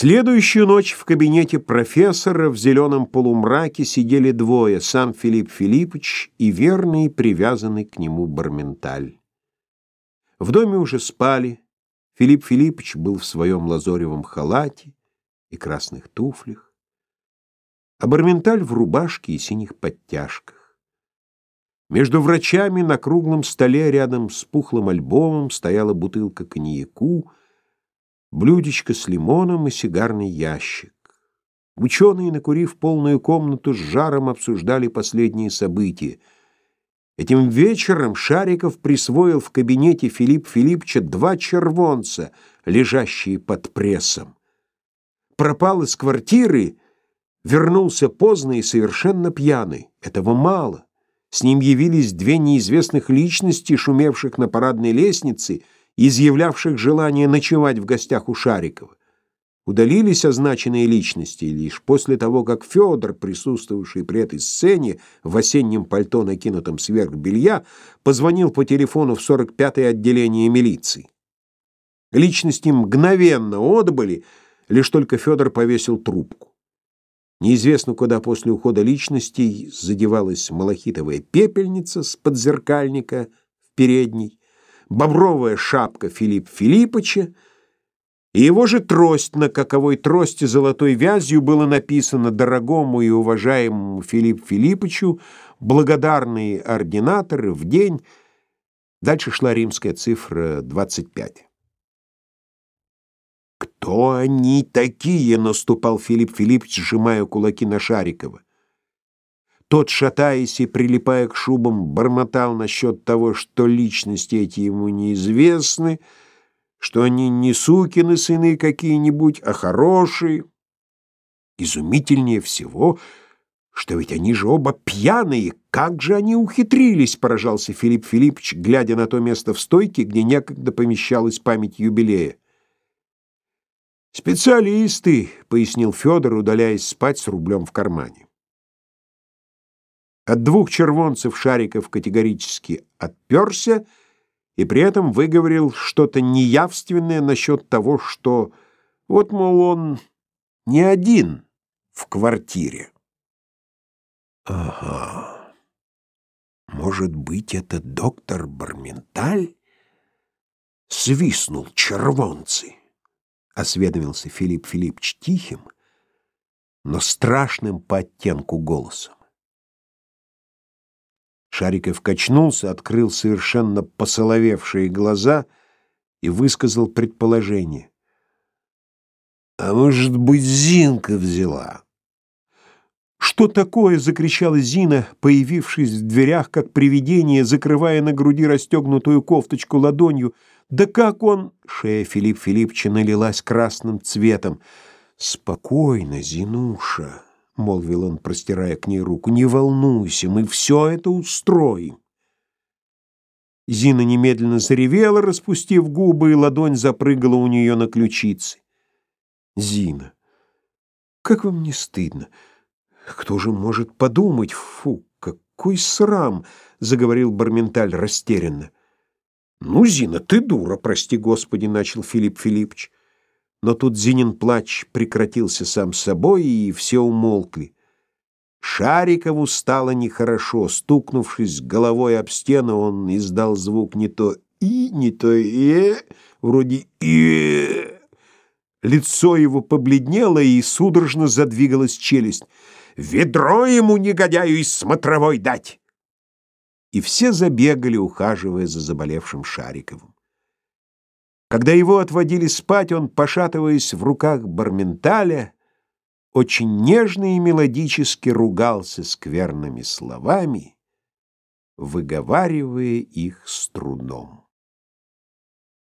следующую ночь в кабинете профессора в зеленом полумраке сидели двое, сам Филипп Филиппович и верный привязанный к нему Барменталь. В доме уже спали. Филипп Филиппович был в своем лазоревом халате и красных туфлях, а Барменталь в рубашке и синих подтяжках. Между врачами на круглом столе рядом с пухлым альбомом стояла бутылка коньяку, блюдечко с лимоном и сигарный ящик. Ученые, накурив полную комнату, с жаром обсуждали последние события. Этим вечером Шариков присвоил в кабинете Филипп Филипповича два червонца, лежащие под прессом. Пропал из квартиры, вернулся поздно и совершенно пьяный. Этого мало. С ним явились две неизвестных личности, шумевших на парадной лестнице, изъявлявших желание ночевать в гостях у Шарикова. Удалились означенные личности лишь после того, как Федор, присутствовавший при этой сцене в осеннем пальто, накинутом сверх белья, позвонил по телефону в 45-е отделение милиции. Личности мгновенно отбыли, лишь только Федор повесил трубку. Неизвестно, куда после ухода личностей задевалась малахитовая пепельница с подзеркальника в передней, бобровая шапка Филипп Филиппыча, и его же трость, на каковой трости золотой вязью было написано «Дорогому и уважаемому Филипп Филиппычу, благодарные ординаторы в день». Дальше шла римская цифра 25. «Кто они такие?» — наступал Филипп Филиппович, сжимая кулаки на Шарикова. Тот, шатаясь и прилипая к шубам, бормотал насчет того, что личности эти ему неизвестны, что они не сукины сыны какие-нибудь, а хорошие. Изумительнее всего, что ведь они же оба пьяные. Как же они ухитрились, поражался Филипп Филиппович, глядя на то место в стойке, где некогда помещалась память юбилея. «Специалисты», — пояснил Федор, удаляясь спать с рублем в кармане. От двух червонцев Шариков категорически отперся и при этом выговорил что-то неявственное насчет того, что вот, мол, он не один в квартире. «Ага, может быть, это доктор Барменталь?» Свистнул червонцы осведомился Филипп Филиппович тихим, но страшным по оттенку голосом. Шариков качнулся, открыл совершенно посоловевшие глаза и высказал предположение. «А может быть, Зинка взяла?» «Что такое?» — закричала Зина, появившись в дверях, как привидение, закрывая на груди расстегнутую кофточку ладонью. «Да как он...» — шея Филипп Филипповича налилась красным цветом. «Спокойно, Зинуша», — молвил он, простирая к ней руку, — «не волнуйся, мы все это устроим». Зина немедленно заревела, распустив губы, и ладонь запрыгала у нее на ключице. «Зина, как вам не стыдно?» Кто же может подумать? Фу, какой срам, заговорил Барменталь растерянно. Ну, Зина, ты дура, прости господи, начал Филипп Филиппович. Но тут Зинин плач прекратился сам собой, и все умолкли. Шарикову стало нехорошо. Стукнувшись головой об стену, он издал звук не то «и», не то «э», вроде «э». Лицо его побледнело, и судорожно задвигалась челюсть. Ведро ему, негодяю, из смотровой дать!» И все забегали, ухаживая за заболевшим Шариковым. Когда его отводили спать, он, пошатываясь в руках Барменталя, очень нежно и мелодически ругался скверными словами, выговаривая их с трудом.